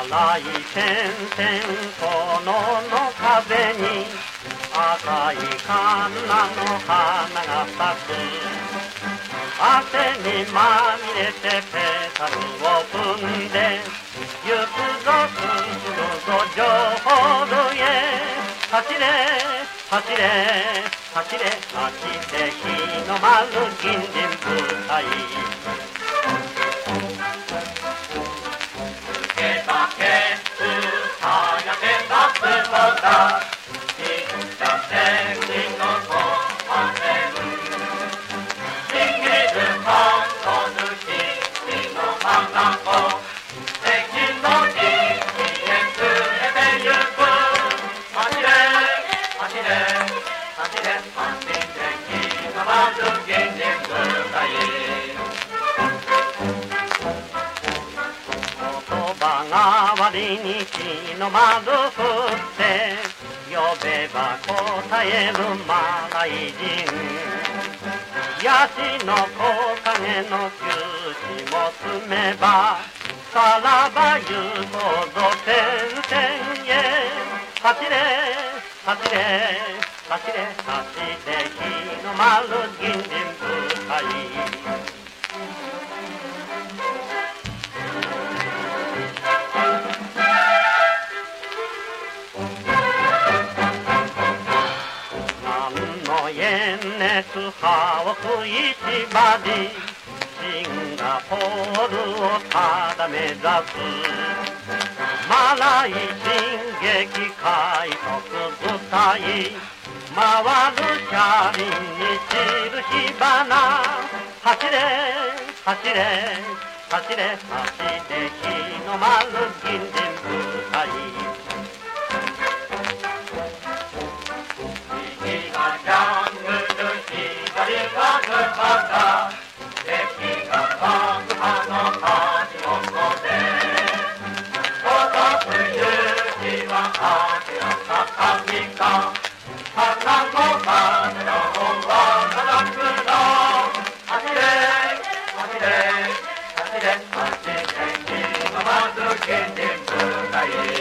点々このの風に赤いカンナの花が咲く。汗にまみれてペタルを踏んで行くぞ進むぞジョホールへ。走れ走れ走れ走って日の丸銀人舞台の窓振って呼べば答えるマライ人ヤシの木金の休止も住めばさらば言うとぞ天々へ走れ走れ走れ走れ日の丸銀人舞台炎熱歯を食いしばりシンガポールをただ目指す。マライ進撃海賊部隊回る車輪に散る火花。走れ走れ走れ走れ日の丸銀人部隊花 Yeah.